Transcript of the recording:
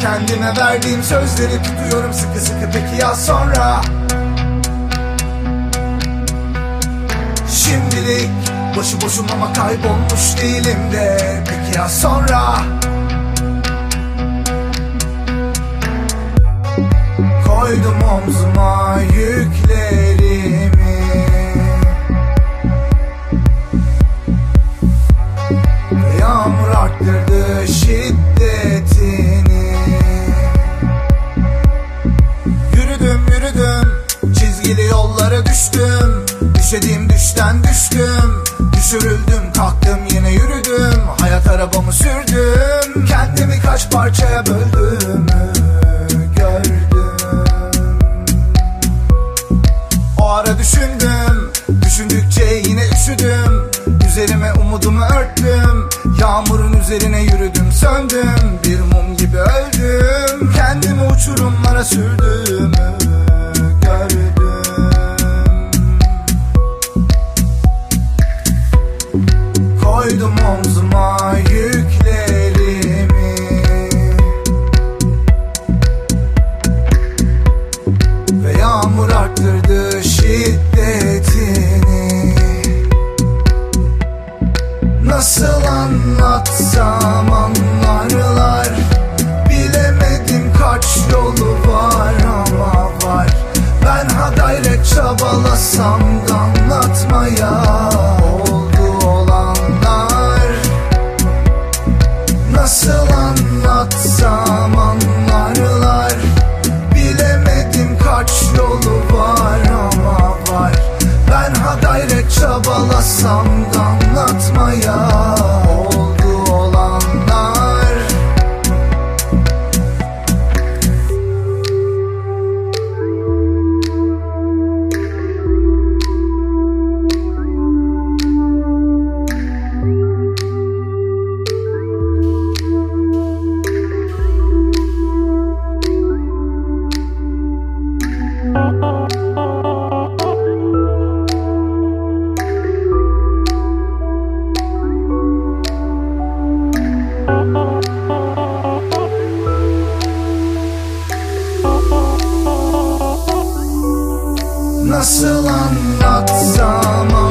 Kendime verdiğim sözleri tutuyorum sıkı sıkı. Peki ya sonra? Şimdilik boşu boşuna ama kaybolmuş değilim de. Peki ya sonra? Koydum omzuma yüklerimi. Yağmur arttırdı şiddetini Çizgili yollara düştüm. Düşediğim düşten düştüm. Düşürüldüm kalktım yine yürüdüm. Hayat arabamı sürdüm. Kendimi kaç parçaya böldüğümü gördüm. O ara düşündüm. Düşündükçe yine üşüdüm. Üzerime umudumu örttüm. Yağmurun üzerine yürüdüm söndüm. Bir mum gibi öldüm. Kendimi uçurumlara sürdüğümü anlatsam anlarlar. Bilemedim kaç yolu var ama var. Ben ha çabalasam da nasıl anlatsam